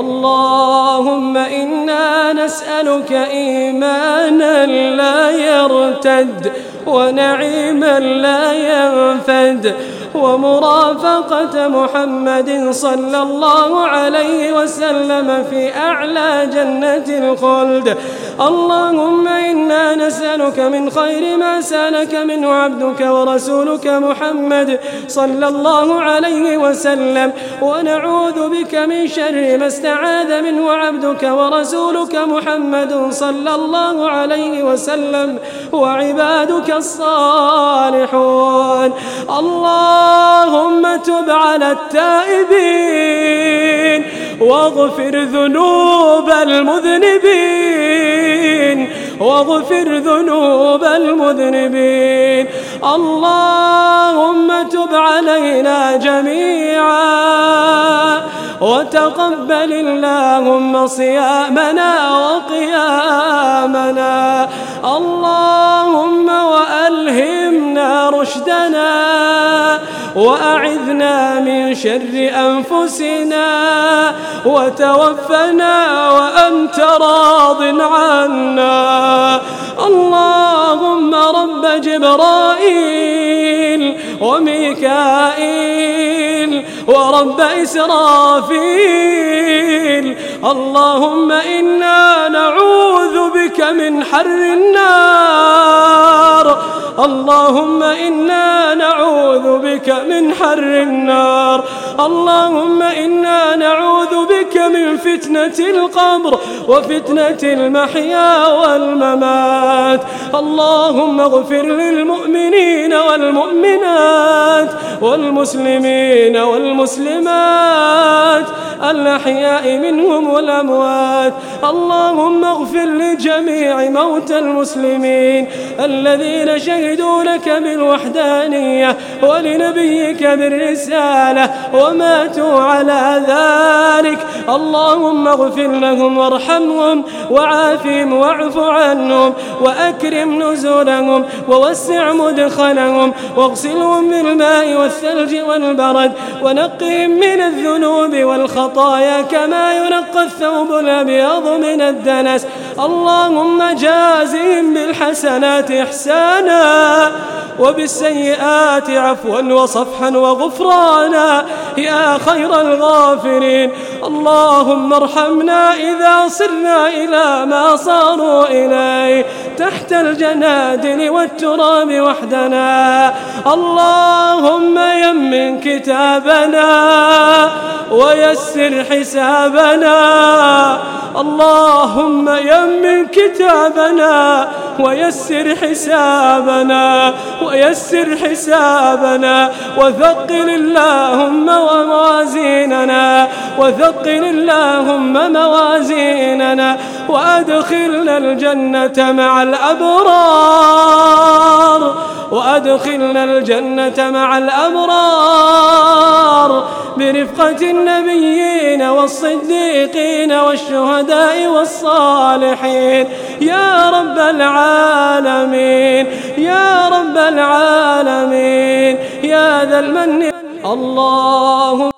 اللهم إنا نسألك إيمانا لا يرتد ونعيما لا ينفد ومرافقة محمد صلى الله عليه وسلم في أعلى جنة الخلد. اللهم إنا نسألك من خير ما سألك منه عبدك ورسولك محمد صلى الله عليه وسلم. ونعوذ بك من شر ما استعاذ منه عبدك ورسولك محمد صلى الله عليه وسلم. وعبادك الصالحون. اللهم تب على التائبين واغفر ذنوب المذنبين واغفر ذنوب المذنبين. اللهم تب علينا جميعا وتقبل اللهم صيامنا وقيامنا. رشدنا وأعذنا من شر أنفسنا وتوفنا وأنت راض عنا. اللهم رب جبرائيل وميكائيل ورب إسرافيل. اللهم إنا نعوذ بك من حر النار. اللهم إنا نعوذ بك من حر النار. اللهم إنا نعوذ بك من فتنة القبر وفتنة المحيا والممات. اللهم اغفر للمؤمنين والمؤمنات والمسلمين والمسلمات. الأحياء منهم والأموات. اللهم اغفر لجميع موتى المسلمين الذين شهدوا لك بالوحدانية ولنبيك بالرسالة وماتوا على ذلك. اللهم اغفر لهم وارحمهم وعافهم واعف عنهم وأكرم نزلهم ووسع مدخلهم واغسلهم بالماء والثلج والبرد ونقهم من الذنوب والخطايا كما ينقى الثوب الأبيض من الدنس. اللهم جازهم بالحسنات إحسانا وبالسيئات عفوا وصفحا وغفرانا. يا خير الغافرين. اللهم ارحمنا إذا صرنا إلى ما صاروا إليه تحت الجنادل والتراب وحدنا. اللهم يمن كتابنا ويسر حسابنا. اللهم يمن كتابنا ويسر حسابنا ويسر حسابنا. وثقل اللهم وموازيننا وثقل اللهم موازيننا وأدخلنا الجنة مع الأبرار وأدخلنا الجنة مع الأبرار. برفقة النبيين والصديقين والشهداء والصالحين. يا رب العالمين يا رب العالمين. ذا المن اللهم